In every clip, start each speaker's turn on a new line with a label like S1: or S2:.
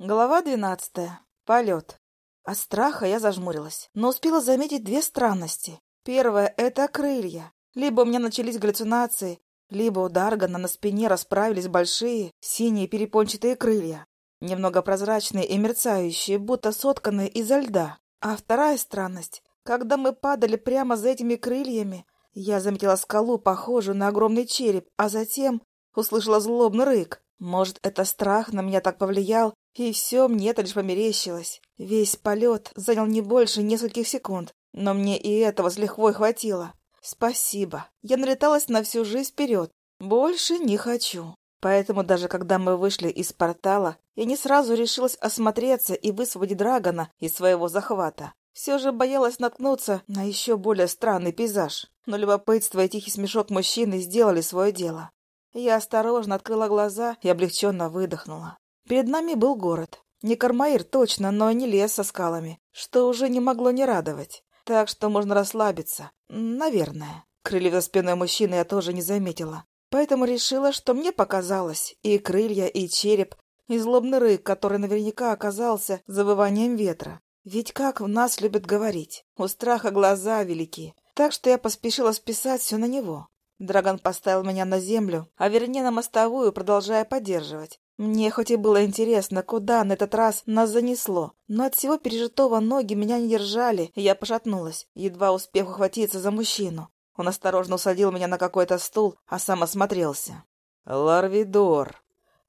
S1: Глава двенадцатая. Полет. От страха я зажмурилась, но успела заметить две странности. Первое — это крылья. Либо у меня начались галлюцинации, либо у Даргана на спине расправились большие синие перепончатые крылья, немного прозрачные и мерцающие, будто сотканные изо льда. А вторая странность — когда мы падали прямо за этими крыльями, я заметила скалу, похожую на огромный череп, а затем услышала злобный рык. Может, это страх на меня так повлиял, и все мне это лишь померещилось. Весь полет занял не больше нескольких секунд, но мне и этого с лихвой хватило. Спасибо. Я налеталась на всю жизнь вперед. Больше не хочу. Поэтому даже когда мы вышли из портала, я не сразу решилась осмотреться и высвободить Драгона из своего захвата. Все же боялась наткнуться на еще более странный пейзаж. Но любопытство и тихий смешок мужчины сделали свое дело. Я осторожно открыла глаза и облегченно выдохнула. Перед нами был город. Не Кармаир точно, но не лес со скалами, что уже не могло не радовать. Так что можно расслабиться. Наверное. Крылья за спиной мужчины я тоже не заметила. Поэтому решила, что мне показалось. И крылья, и череп, и злобный рык, который наверняка оказался завыванием ветра. Ведь как в нас любят говорить, у страха глаза велики. Так что я поспешила списать все на него. Драгон поставил меня на землю, а вернее на мостовую, продолжая поддерживать. Мне хоть и было интересно, куда на этот раз нас занесло, но от всего пережитого ноги меня не держали, и я пошатнулась, едва успев ухватиться за мужчину. Он осторожно усадил меня на какой-то стул, а сам осмотрелся.
S2: «Ларвидор,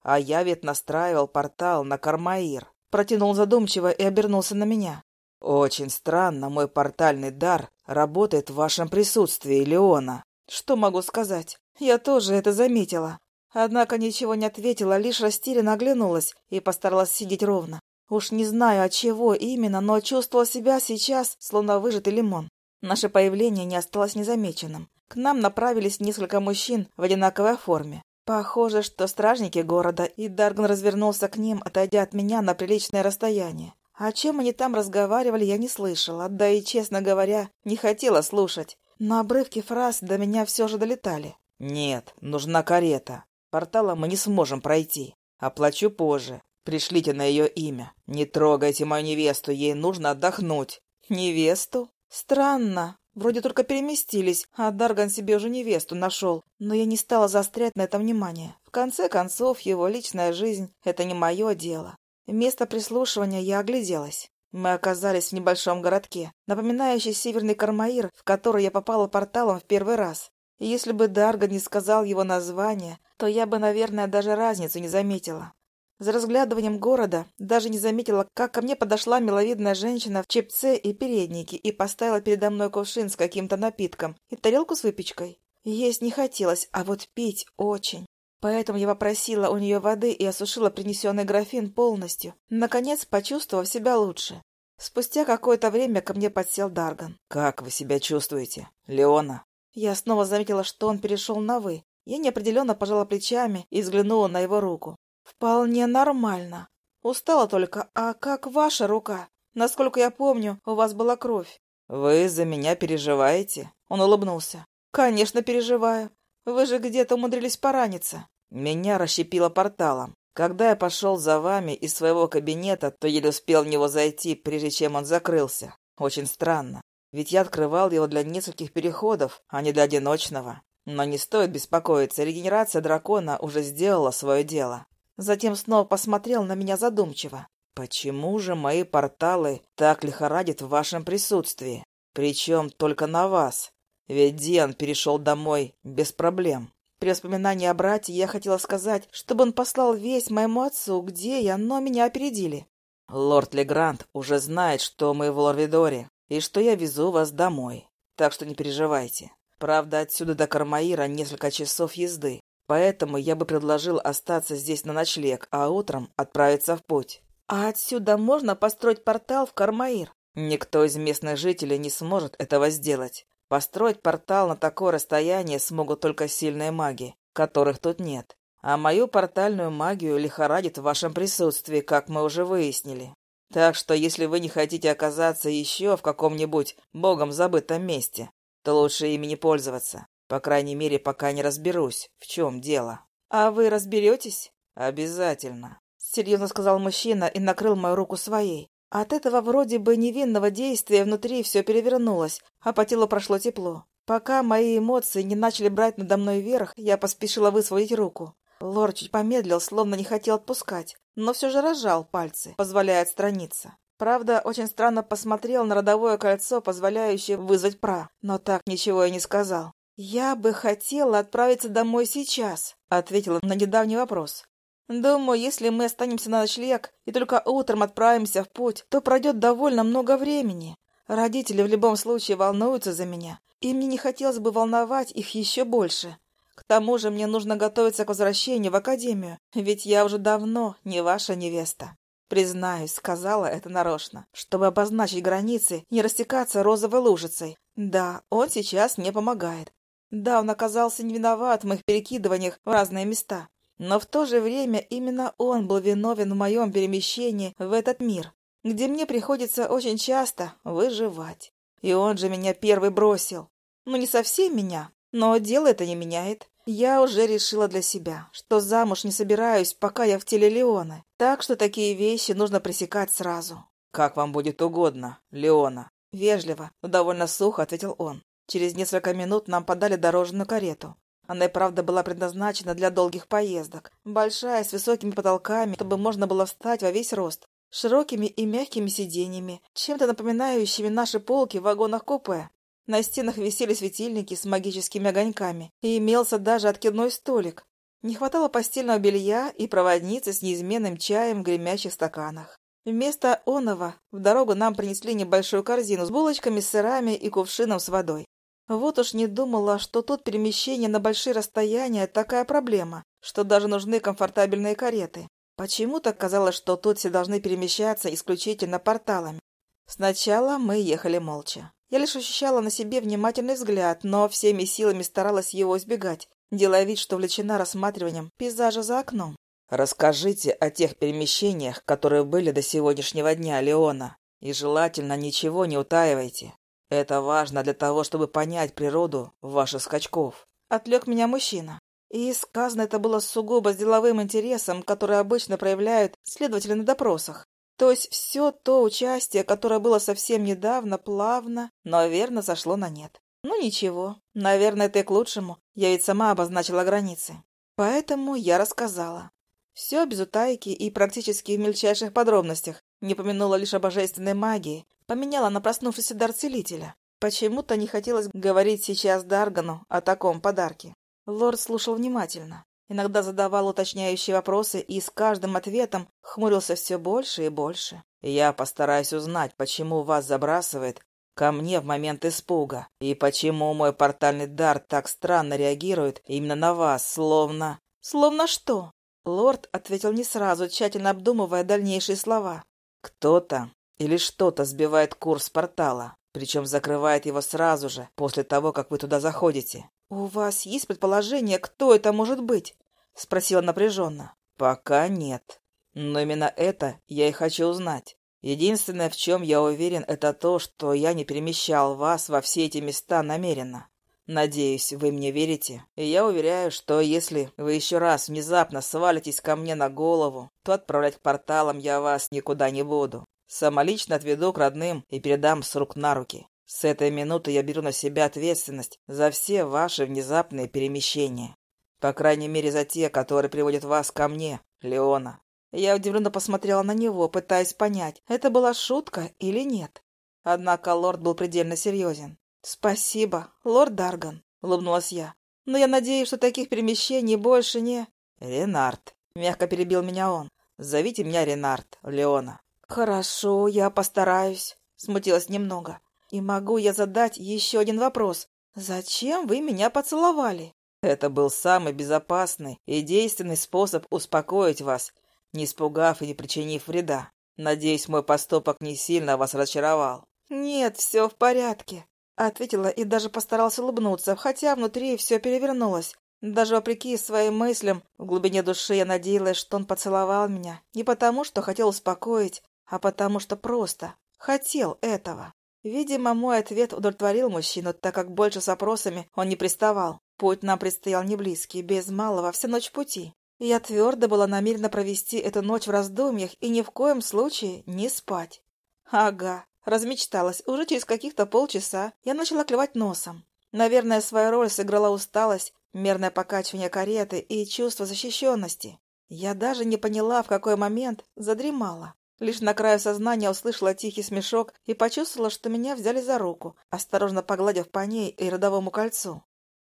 S2: а я ведь настраивал портал на Кармаир»,
S1: протянул задумчиво и обернулся на меня.
S2: «Очень странно, мой портальный дар работает в вашем присутствии, Леона».
S1: «Что могу сказать? Я тоже это заметила. Однако ничего не ответила, лишь растерянно оглянулась и постаралась сидеть ровно. Уж не знаю, от чего именно, но чувствовала себя сейчас, словно выжатый лимон. Наше появление не осталось незамеченным. К нам направились несколько мужчин в одинаковой форме. Похоже, что стражники города, и Дарган развернулся к ним, отойдя от меня на приличное расстояние. О чем они там разговаривали, я не слышала, да и, честно говоря, не хотела слушать. Но обрывки фраз до меня все же долетали.
S2: «Нет, нужна карета. Порталом мы не сможем пройти. Оплачу позже. Пришлите на ее имя. Не трогайте мою невесту, ей нужно отдохнуть».
S1: «Невесту? Странно. Вроде только переместились, а Дарган себе уже невесту нашел. Но я не стала заострять на этом внимание. В конце концов, его личная жизнь — это не мое дело. Вместо прислушивания я огляделась. Мы оказались в небольшом городке, напоминающий северный Кармаир, в который я попала порталом в первый раз. И если бы Дарга не сказал его название, то я бы, наверное, даже разницу не заметила. За разглядыванием города даже не заметила, как ко мне подошла миловидная женщина в чепце и переднике и поставила передо мной кувшин с каким-то напитком и тарелку с выпечкой. Есть не хотелось, а вот пить очень. Поэтому я попросила у нее воды и осушила принесенный графин полностью, наконец почувствовав себя лучше. Спустя какое-то время ко мне подсел Дарган.
S2: «Как вы себя чувствуете, Леона?»
S1: Я снова заметила, что он перешел на «вы». Я неопределенно пожала плечами и взглянула на его руку. «Вполне нормально. Устала только. А как ваша рука? Насколько я помню, у вас была кровь».
S2: «Вы за меня переживаете?»
S1: Он улыбнулся. «Конечно, переживаю. Вы же где-то умудрились пораниться».
S2: Меня расщепило порталом. Когда я пошел за вами из своего кабинета, то еле успел в него зайти, прежде чем он закрылся. Очень странно. Ведь я открывал его для нескольких переходов, а не для одиночного. Но не стоит беспокоиться, регенерация дракона уже сделала свое дело.
S1: Затем снова посмотрел на меня задумчиво.
S2: «Почему же мои порталы так лихорадят в вашем присутствии? Причем только на вас. Ведь Диан перешел домой без проблем».
S1: При воспоминании о брате я хотела сказать, чтобы он послал весть моему отцу, где я, но меня опередили.
S2: «Лорд Легрант уже знает, что мы в Лорвидоре, и что я везу вас домой. Так что не переживайте. Правда, отсюда до Кармаира несколько часов езды, поэтому я бы предложил остаться здесь на ночлег, а утром отправиться в путь».
S1: «А отсюда можно построить портал в Кармаир?»
S2: «Никто из местных жителей не сможет этого сделать. Построить портал на такое расстояние смогут только сильные маги, которых тут нет. А мою портальную магию лихорадит в вашем присутствии, как мы уже выяснили. Так что если вы не хотите оказаться еще в каком-нибудь богом забытом месте, то лучше ими не пользоваться. По крайней мере, пока не разберусь, в чем дело.
S1: А вы разберетесь?
S2: Обязательно.
S1: серьезно сказал мужчина и накрыл мою руку своей. От этого вроде бы невинного действия внутри все перевернулось, а по телу прошло тепло. Пока мои эмоции не начали брать надо мной верх, я поспешила высвободить руку. Лор чуть помедлил, словно не хотел отпускать, но все же разжал пальцы, позволяя отстраниться. Правда, очень странно посмотрел на родовое кольцо, позволяющее вызвать пра, но так ничего и не сказал. «Я бы хотела отправиться домой сейчас», — ответила на недавний вопрос. Думаю, если мы останемся на ночлег и только утром отправимся в путь, то пройдет довольно много времени. Родители в любом случае волнуются за меня, и мне не хотелось бы волновать их еще больше. К тому же мне нужно готовиться к возвращению в академию, ведь я уже давно не ваша невеста. Признаюсь, сказала это нарочно, чтобы обозначить границы не растекаться розовой лужицей. Да, он сейчас мне помогает. Да, он оказался не виноват в моих перекидываниях в разные места. Но в то же время именно он был виновен в моем перемещении в этот мир, где мне приходится очень часто выживать. И он же меня первый бросил. Ну, не совсем меня, но дело это не меняет. Я уже решила для себя, что замуж не собираюсь, пока я в теле Леона. Так что такие вещи нужно пресекать сразу.
S2: «Как вам будет угодно, Леона?»
S1: Вежливо, но довольно сухо ответил он. Через несколько минут нам подали дорожную карету. Она и правда была предназначена для долгих поездок. Большая, с высокими потолками, чтобы можно было встать во весь рост. Широкими и мягкими сиденьями, чем-то напоминающими наши полки в вагонах-купе. На стенах висели светильники с магическими огоньками, и имелся даже откидной столик. Не хватало постельного белья и проводницы с неизменным чаем в гремящих стаканах. Вместо оного в дорогу нам принесли небольшую корзину с булочками, сырами и кувшином с водой. Вот уж не думала, что тут перемещение на большие расстояния такая проблема, что даже нужны комфортабельные кареты. Почему-то казалось, что тут все должны перемещаться исключительно порталами. Сначала мы ехали молча. Я лишь ощущала на себе внимательный взгляд, но всеми силами старалась его избегать, делая вид, что увлечена рассматриванием пейзажа за окном.
S2: «Расскажите о тех перемещениях, которые были до сегодняшнего дня, Леона, и желательно ничего не утаивайте. Это важно для того, чтобы понять природу ваших скачков.
S1: Отвлек меня мужчина. И сказано это было сугубо с деловым интересом, который обычно проявляют следователи на допросах. То есть все то участие, которое было совсем недавно, плавно, но верно сошло на нет. Ну ничего, наверное, это и к лучшему. Я ведь сама обозначила границы. Поэтому я рассказала. Все без утайки и практически в мельчайших подробностях. Не помянула лишь о божественной магии, поменяла на проснувшийся дар целителя. Почему-то не хотелось говорить сейчас Даргану о таком подарке. Лорд слушал внимательно. Иногда задавал уточняющие вопросы и с каждым ответом хмурился все больше и больше.
S2: «Я постараюсь узнать, почему вас забрасывает ко мне в момент испуга, и почему мой портальный дар так странно реагирует именно на вас, словно...»
S1: «Словно что?» Лорд ответил не сразу, тщательно обдумывая дальнейшие слова.
S2: «Кто-то или что-то сбивает курс портала, причем закрывает его сразу же, после того, как вы туда заходите.
S1: «У вас есть предположение, кто это может быть?» — спросила напряженно.
S2: «Пока нет. Но именно это я и хочу узнать. Единственное, в чем я уверен, это то, что я не перемещал вас во все эти места намеренно. Надеюсь, вы мне верите. И я уверяю, что если вы еще раз внезапно свалитесь ко мне на голову, то отправлять к порталам я вас никуда не буду. Самолично отведу к родным и передам с рук на руки. С этой минуты я беру на себя ответственность за все ваши внезапные перемещения. По крайней мере, за те, которые приводят вас ко мне, Леона.
S1: Я удивленно посмотрела на него, пытаясь понять, это была шутка или нет. Однако лорд был предельно серьезен. «Спасибо, лорд Дарган», — улыбнулась я. «Но я надеюсь, что таких перемещений больше не...»
S2: «Ренард», — мягко перебил меня он. «Зовите меня Ренард, Леона».
S1: «Хорошо, я постараюсь», — смутилась немного. «И могу я задать еще один вопрос? Зачем вы меня поцеловали?»
S2: «Это был самый безопасный и действенный способ успокоить вас, не испугав и не причинив вреда. Надеюсь, мой поступок не сильно вас разочаровал».
S1: «Нет, все в порядке», — ответила и даже постаралась улыбнуться, хотя внутри все перевернулось. Даже вопреки своим мыслям, в глубине души я надеялась, что он поцеловал меня не потому, что хотел успокоить, а потому что просто хотел этого. Видимо, мой ответ удовлетворил мужчину, так как больше с опросами он не приставал. Путь нам предстоял не близкий, без малого вся ночь пути. Я твердо была намерена провести эту ночь в раздумьях и ни в коем случае не спать. Ага, размечталась. Уже через каких-то полчаса я начала клевать носом. Наверное, свою роль сыграла усталость, мерное покачивание кареты и чувство защищенности. Я даже не поняла, в какой момент задремала. Лишь на краю сознания услышала тихий смешок и почувствовала, что меня взяли за руку, осторожно погладив по ней и родовому кольцу.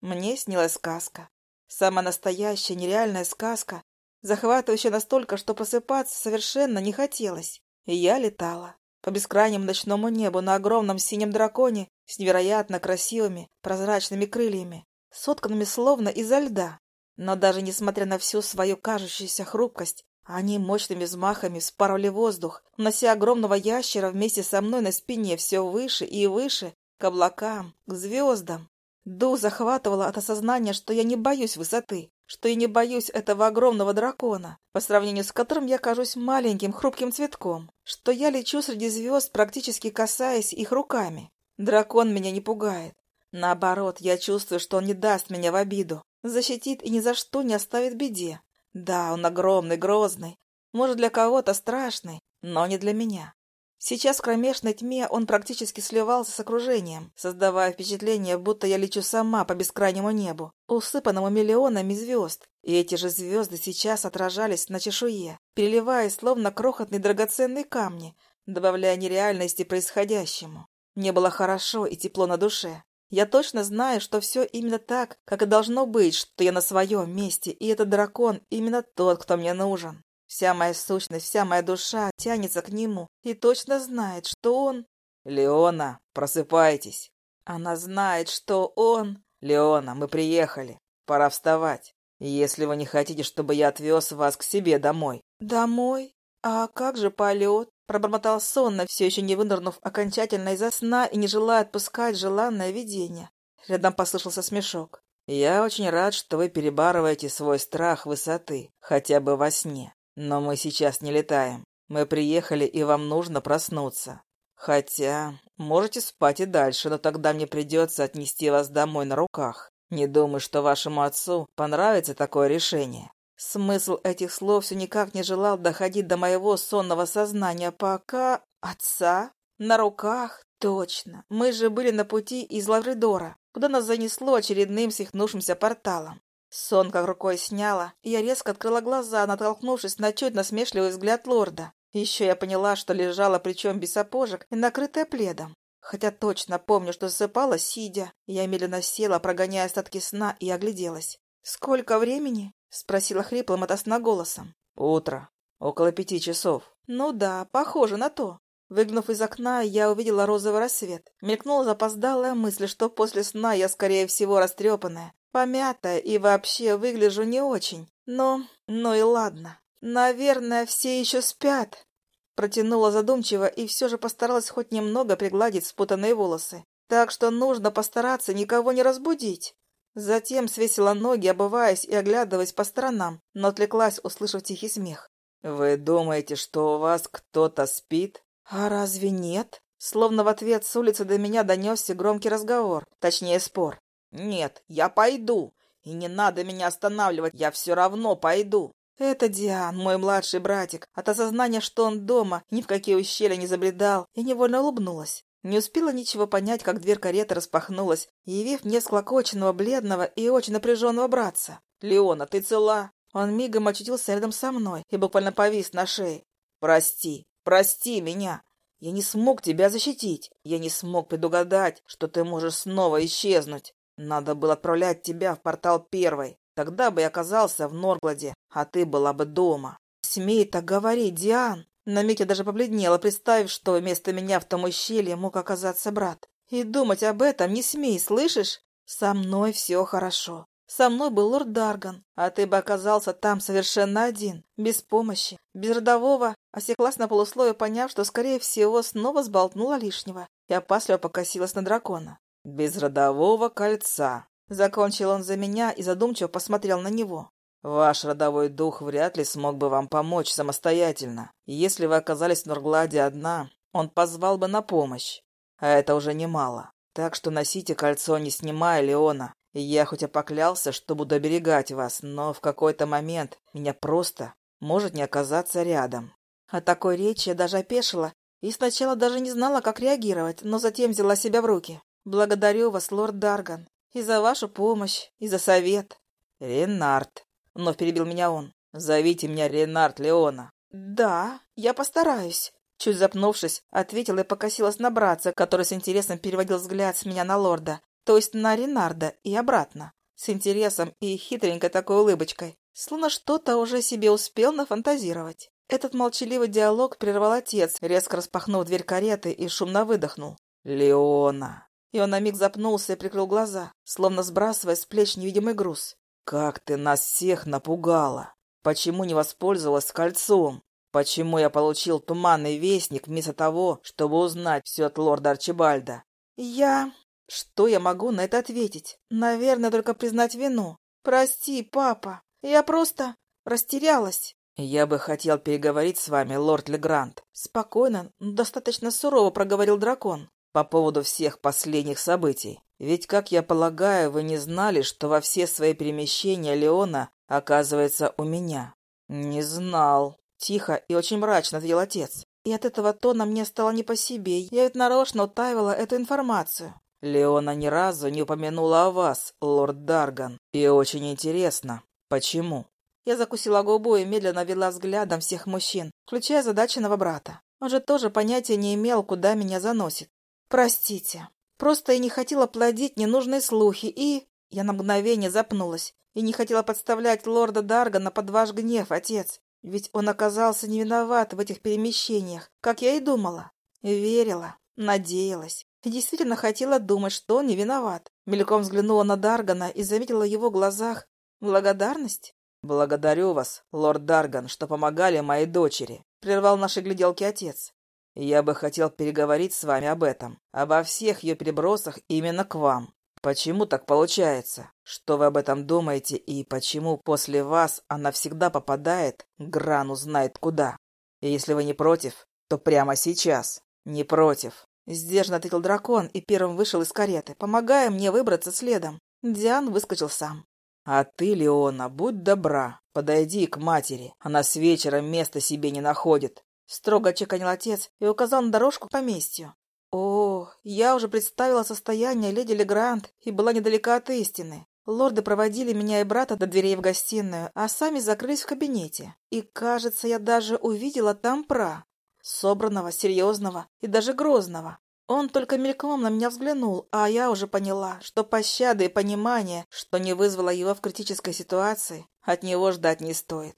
S1: Мне снилась сказка. Самая настоящая, нереальная сказка, захватывающая настолько, что просыпаться совершенно не хотелось. И я летала по бескрайнему ночному небу на огромном синем драконе с невероятно красивыми прозрачными крыльями, сотканными словно изо льда. Но даже несмотря на всю свою кажущуюся хрупкость, они мощными взмахами спарывали воздух, нося огромного ящера вместе со мной на спине все выше и выше, к облакам, к звездам. Дух захватывало от осознания, что я не боюсь высоты, что я не боюсь этого огромного дракона, по сравнению с которым я кажусь маленьким хрупким цветком, что я лечу среди звезд, практически касаясь их руками. Дракон меня не пугает. Наоборот, я чувствую, что он не даст меня в обиду, защитит и ни за что не оставит беде. Да, он огромный, грозный, может, для кого-то страшный, но не для меня. Сейчас в кромешной тьме он практически сливался с окружением, создавая впечатление, будто я лечу сама по бескрайнему небу, усыпанному миллионами звезд. И эти же звезды сейчас отражались на чешуе, переливаясь словно крохотные драгоценные камни, добавляя нереальности происходящему. Мне было хорошо и тепло на душе. Я точно знаю, что все именно так, как и должно быть, что я на своем месте, и этот дракон именно тот, кто мне нужен. Вся моя сущность, вся моя душа тянется к нему и точно знает, что он...
S2: «Леона, просыпайтесь!»
S1: Она знает, что он...
S2: «Леона, мы приехали. Пора вставать. Если вы не хотите, чтобы я отвез вас к себе домой».
S1: «Домой? А как же полет?» Пробормотал сонно, все еще не вынырнув окончательно из-за сна и не желая отпускать желанное видение. Рядом послышался смешок.
S2: «Я очень рад, что вы перебарываете свой страх высоты, хотя бы во сне. Но мы сейчас не летаем. Мы приехали, и вам нужно проснуться. Хотя, можете спать и дальше, но тогда мне придется отнести вас домой на руках. Не думаю, что вашему отцу понравится такое решение.
S1: Смысл этих слов все никак не желал доходить до моего сонного сознания, пока... Отца? На руках? Точно. Мы же были на пути из Лавридора, куда нас занесло очередным свихнувшимся порталом. Сон как рукой сняла, и я резко открыла глаза, натолкнувшись на чуть насмешливый взгляд лорда. Еще я поняла, что лежала причем без сапожек и накрытая пледом. Хотя точно помню, что засыпала, сидя. Я медленно села, прогоняя остатки сна, и огляделась. «Сколько времени?» — спросила хриплым от сна голосом.
S2: «Утро. Около пяти часов».
S1: «Ну да, похоже на то». Выглянув из окна, я увидела розовый рассвет. Мелькнула запоздалая мысль, что после сна я, скорее всего, растрепанная, Помятая и вообще выгляжу не очень. Но, ну и ладно. Наверное, все еще спят. Протянула задумчиво и все же постаралась хоть немного пригладить спутанные волосы. Так что нужно постараться никого не разбудить. Затем свесила ноги, обуваясь и оглядываясь по сторонам, но отвлеклась, услышав тихий смех.
S2: «Вы думаете, что у вас кто-то спит?»
S1: «А разве нет?» Словно в ответ с улицы до меня донесся громкий разговор, точнее спор.
S2: «Нет, я пойду. И не надо меня останавливать, я все равно пойду».
S1: Это Диан, мой младший братик. От осознания, что он дома, ни в какие ущелья не забредал, и невольно улыбнулась. Не успела ничего понять, как дверь кареты распахнулась, явив мне склокоченного, бледного и очень напряженного братца.
S2: «Леона, ты цела?»
S1: Он мигом очутился рядом со мной и буквально повис на шее.
S2: «Прости, прости меня. Я не смог тебя защитить. Я не смог предугадать, что ты можешь снова исчезнуть. Надо было отправлять тебя в портал первой. Тогда бы я оказался в Норгладе, а ты была бы дома.
S1: Смей так говорить, Диан. На миг я даже побледнела, представив, что вместо меня в том ущелье мог оказаться брат. И думать об этом не смей, слышишь? Со мной все хорошо. Со мной был лорд Дарган, а ты бы оказался там совершенно один, без помощи, без родового, осеклась на полусловие, поняв, что, скорее всего, снова сболтнула лишнего, и опасливо покосилась на дракона.
S2: «Без родового кольца», —
S1: закончил он за меня и задумчиво посмотрел на него.
S2: «Ваш родовой дух вряд ли смог бы вам помочь самостоятельно. Если вы оказались в Нургладе одна, он позвал бы на помощь. А это уже немало. Так что носите кольцо, не снимая Леона. Я хоть и поклялся, что буду оберегать вас, но в какой-то момент меня просто может не оказаться рядом.
S1: От такой речи я даже опешила и сначала даже не знала, как реагировать, но затем взяла себя в руки. Благодарю вас, лорд Дарган, и за вашу помощь, и за совет.
S2: Ренард, вновь перебил меня он. Зовите меня Ренард Леона.
S1: Да, я постараюсь. Чуть запнувшись, ответила и покосилась на братца, который с интересом переводил взгляд с меня на лорда, то есть на Ренарда и обратно. С интересом и хитренькой такой улыбочкой, словно что-то уже себе успел нафантазировать. Этот молчаливый диалог прервал отец, резко распахнув дверь кареты и шумно выдохнул.
S2: «Леона!»
S1: И он на миг запнулся и прикрыл глаза, словно сбрасывая с плеч невидимый груз.
S2: «Как ты нас всех напугала! Почему не воспользовалась кольцом? Почему я получил туманный вестник вместо того, чтобы узнать все от лорда Арчибальда?»
S1: «Я...» Что я могу на это ответить? Наверное, только признать вину. Прости, папа. Я просто растерялась.
S2: «Я бы хотел переговорить с вами, лорд Легрант», —
S1: спокойно, но достаточно сурово проговорил дракон.
S2: «По поводу всех последних событий. Ведь, как я полагаю, вы не знали, что во все свои перемещения Леона оказывается у меня».
S1: «Не знал», — тихо и очень мрачно ответил отец. И от этого тона мне стало не по себе. Я ведь нарочно утаивала эту информацию.
S2: Леона ни разу не упомянула о вас, лорд Дарган. И очень интересно, почему?
S1: Я закусила губу и медленно вела взглядом всех мужчин, включая задаченного брата. Он же тоже понятия не имел, куда меня заносит. «Простите. Просто я не хотела плодить ненужные слухи и...» Я на мгновение запнулась и не хотела подставлять лорда Даргана под ваш гнев, отец. Ведь он оказался не виноват в этих перемещениях, как я и думала. Верила, надеялась. И действительно хотела думать, что он не виноват. Мельком взглянула на Даргана и заметила в его глазах благодарность.
S2: «Благодарю вас, лорд Дарган, что помогали моей дочери», — прервал наши гляделки отец. «Я бы хотел переговорить с вами об этом, обо всех ее перебросах именно к вам. Почему так получается? Что вы об этом думаете и почему после вас она всегда попадает, Грану знает куда? И если вы не против, то прямо сейчас. Не против».
S1: Сдержанно ответил дракон и первым вышел из кареты, помогая мне выбраться следом. Диан выскочил сам.
S2: «А ты, Леона, будь добра, подойди к матери. Она с вечера места себе не находит».
S1: Строго чеканил отец и указал на дорожку к поместью. О, я уже представила состояние леди Легрант и была недалека от истины. Лорды проводили меня и брата до дверей в гостиную, а сами закрылись в кабинете. И, кажется, я даже увидела там пра. Собранного, серьезного и даже грозного. Он только мельком на меня взглянул, а я уже поняла, что пощады и понимания, что не вызвало его в критической ситуации, от него ждать не стоит.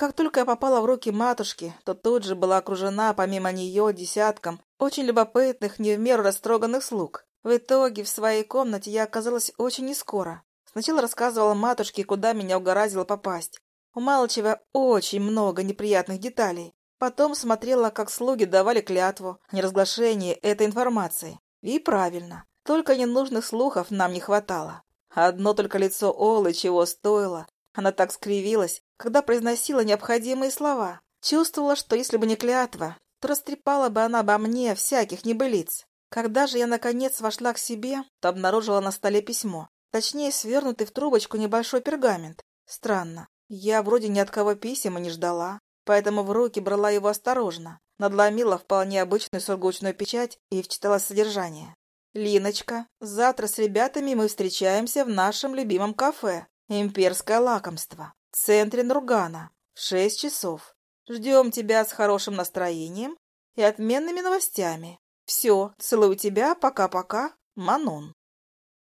S1: Как только я попала в руки матушки, то тут же была окружена помимо нее десятком очень любопытных, не в меру растроганных слуг. В итоге в своей комнате я оказалась очень нескоро. Сначала рассказывала матушке, куда меня угораздило попасть, умалчивая очень много неприятных деталей. Потом смотрела, как слуги давали клятву о неразглашении этой информации. И правильно. Только ненужных слухов нам не хватало. Одно только лицо Олы чего стоило. Она так скривилась, когда произносила необходимые слова. Чувствовала, что если бы не клятва, то растрепала бы она обо мне всяких небылиц. Когда же я, наконец, вошла к себе, то обнаружила на столе письмо. Точнее, свернутый в трубочку небольшой пергамент. Странно. Я вроде ни от кого писем и не ждала поэтому в руки брала его осторожно, надломила вполне обычную сургучную печать и вчитала содержание. «Линочка, завтра с ребятами мы встречаемся в нашем любимом кафе «Имперское лакомство» в центре Нургана в шесть часов. Ждем тебя с хорошим настроением и отменными новостями. Все, целую тебя, пока-пока, Манон».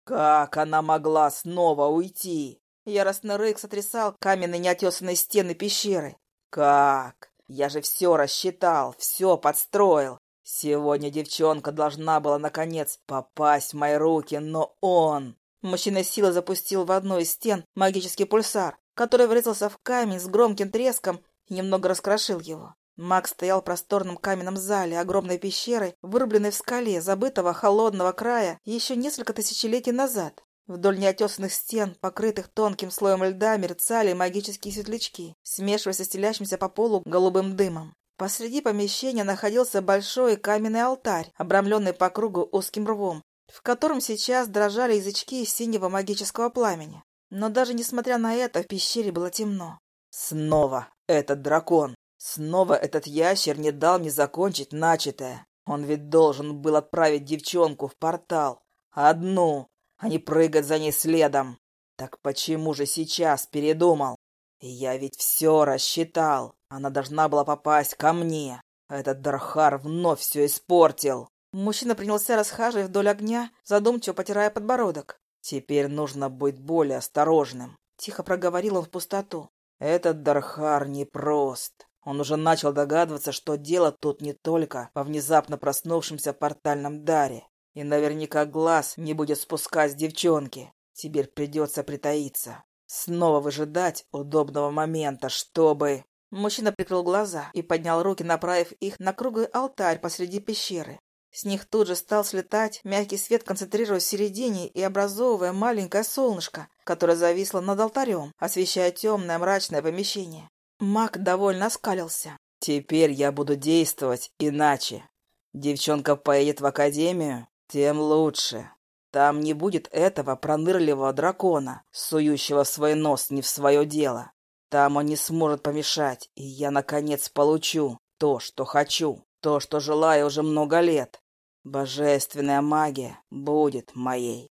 S2: «Как она могла снова уйти?»
S1: Яростный рык сотрясал каменные неотесанные стены пещеры.
S2: Как? Я же все рассчитал, все подстроил. Сегодня девчонка должна была, наконец, попасть в мои руки, но он...
S1: Мужчина силой запустил в одну из стен магический пульсар, который врезался в камень с громким треском и немного раскрошил его. Маг стоял в просторном каменном зале огромной пещеры, вырубленной в скале, забытого холодного края еще несколько тысячелетий назад. Вдоль неотесанных стен, покрытых тонким слоем льда, мерцали магические светлячки, смешиваясь со стелящимся по полу голубым дымом. Посреди помещения находился большой каменный алтарь, обрамленный по кругу узким рвом, в котором сейчас дрожали язычки синего магического пламени. Но даже несмотря на это, в пещере было темно.
S2: Снова этот дракон. Снова этот ящер не дал мне закончить начатое. Он ведь должен был отправить девчонку в портал. Одну, а не прыгать за ней следом. Так почему же сейчас передумал? Я ведь все рассчитал. Она должна была попасть ко мне. Этот Дархар вновь все испортил.
S1: Мужчина принялся расхаживать вдоль огня, задумчиво потирая подбородок.
S2: Теперь нужно быть более осторожным.
S1: Тихо проговорил он в пустоту.
S2: Этот Дархар непрост. Он уже начал догадываться, что дело тут не только во внезапно проснувшемся портальном даре. И наверняка глаз не будет спускать с девчонки. Теперь придется притаиться. Снова выжидать удобного момента, чтобы...
S1: Мужчина прикрыл глаза и поднял руки, направив их на круглый алтарь посреди пещеры. С них тут же стал слетать мягкий свет, концентрируясь в середине и образовывая маленькое солнышко, которое зависло над алтарем, освещая темное мрачное помещение. Маг довольно оскалился.
S2: «Теперь я буду действовать иначе. Девчонка поедет в академию, тем лучше. Там не будет этого пронырливого дракона, сующего свой нос не в свое дело. Там он не сможет помешать, и я, наконец, получу то, что хочу, то, что желаю уже много лет. Божественная магия будет моей.